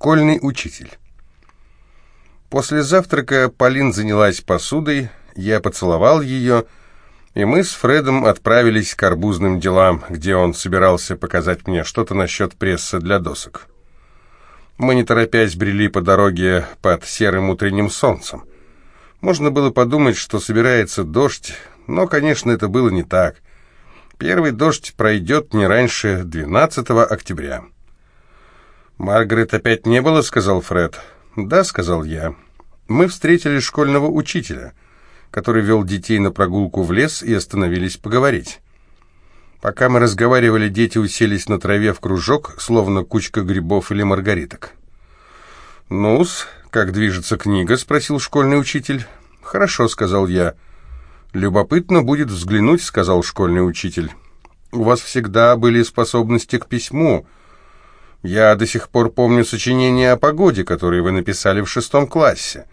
Школьный учитель. После завтрака Полин занялась посудой, я поцеловал ее, и мы с Фредом отправились к арбузным делам, где он собирался показать мне что-то насчет прессы для досок. Мы, не торопясь, брели по дороге под серым утренним солнцем. Можно было подумать, что собирается дождь, но, конечно, это было не так. Первый дождь пройдет не раньше 12 октября. «Маргарет опять не было?» — сказал Фред. «Да», — сказал я. «Мы встретили школьного учителя, который вел детей на прогулку в лес и остановились поговорить». Пока мы разговаривали, дети уселись на траве в кружок, словно кучка грибов или маргариток. «Ну-с, как движется книга?» — спросил школьный учитель. «Хорошо», — сказал я. «Любопытно будет взглянуть», — сказал школьный учитель. «У вас всегда были способности к письму. Я до сих пор помню сочинение о погоде, которое вы написали в шестом классе.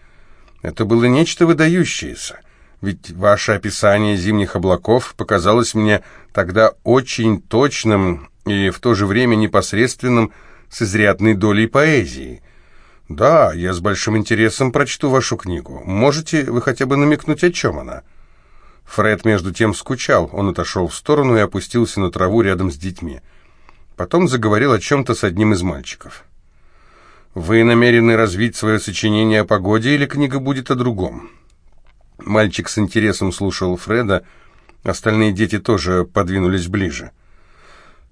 Это было нечто выдающееся, ведь ваше описание зимних облаков показалось мне тогда очень точным и в то же время непосредственным с изрядной долей поэзии. Да, я с большим интересом прочту вашу книгу. Можете вы хотя бы намекнуть, о чем она?» Фред между тем скучал. Он отошел в сторону и опустился на траву рядом с детьми. Потом заговорил о чем-то с одним из мальчиков. «Вы намерены развить свое сочинение о погоде или книга будет о другом?» Мальчик с интересом слушал Фреда, остальные дети тоже подвинулись ближе.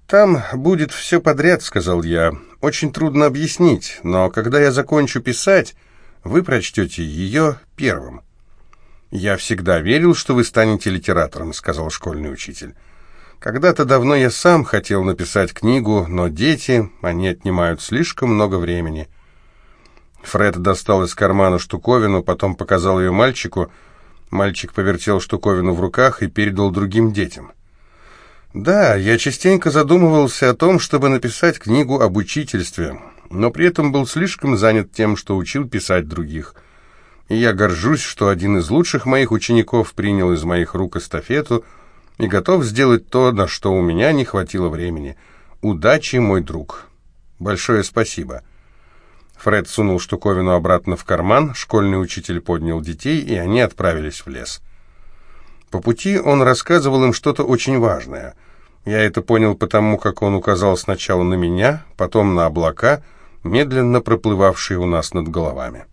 «Там будет все подряд», — сказал я. «Очень трудно объяснить, но когда я закончу писать, вы прочтете ее первым». «Я всегда верил, что вы станете литератором», — сказал школьный учитель. Когда-то давно я сам хотел написать книгу, но дети, они отнимают слишком много времени. Фред достал из кармана штуковину, потом показал ее мальчику. Мальчик повертел штуковину в руках и передал другим детям. Да, я частенько задумывался о том, чтобы написать книгу об учительстве, но при этом был слишком занят тем, что учил писать других. И я горжусь, что один из лучших моих учеников принял из моих рук эстафету – и готов сделать то, на что у меня не хватило времени. Удачи, мой друг. Большое спасибо. Фред сунул штуковину обратно в карман, школьный учитель поднял детей, и они отправились в лес. По пути он рассказывал им что-то очень важное. Я это понял потому, как он указал сначала на меня, потом на облака, медленно проплывавшие у нас над головами.